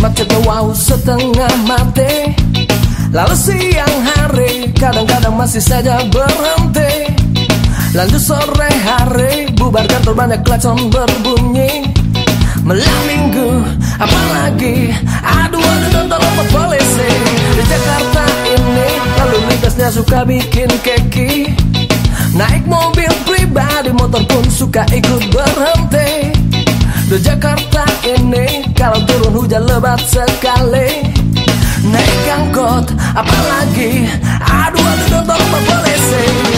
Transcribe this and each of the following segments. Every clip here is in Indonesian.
macetnya wow setengah mati. Lalu siang hari kadang-kadang masih saja berhenti. Lanjut sore hari bubar kantor banyak klakson berbunyi. Malam minggu apalagi? Aduh aduh tolong pak polisi? Di Jakarta ini lalu lintasnya suka bikin keki. Naik mobil pribadi motor pun suka ikut berhenti. Di Jakarta turun hujan lebat sekali Naik angkot apalagi Aduh aduh pak polisi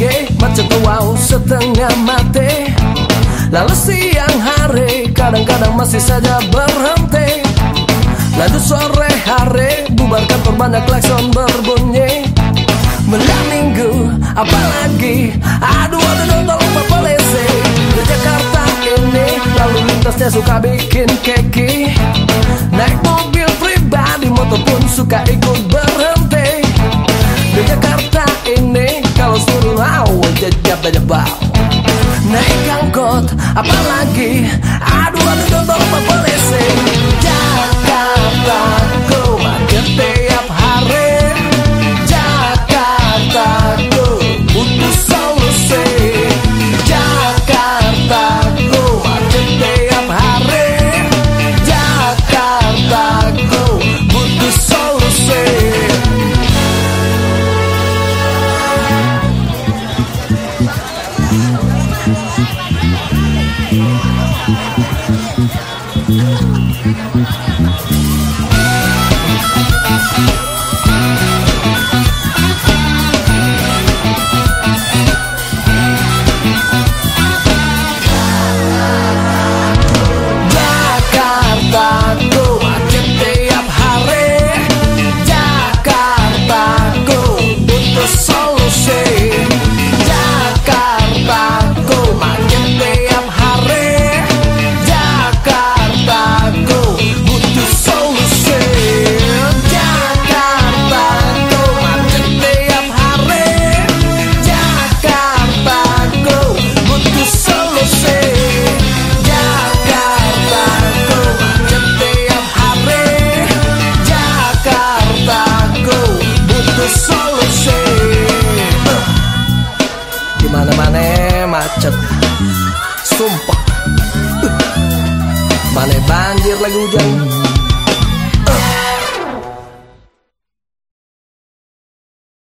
Pagi macet wow setengah mati. Lalu siang hari kadang-kadang masih saja berhenti. Lalu sore hari bubar kantor banyak klakson berbunyi. Malam minggu apalagi? Aduh aduh tolong pak polisi. Di Jakarta ini lalu lintasnya suka bikin keki. Naik mobil pribadi motor pun suka ikut jajab Naik angkot apalagi Jakarta Di mana-mana macet. Sumpah. Mana banjir lagi hujan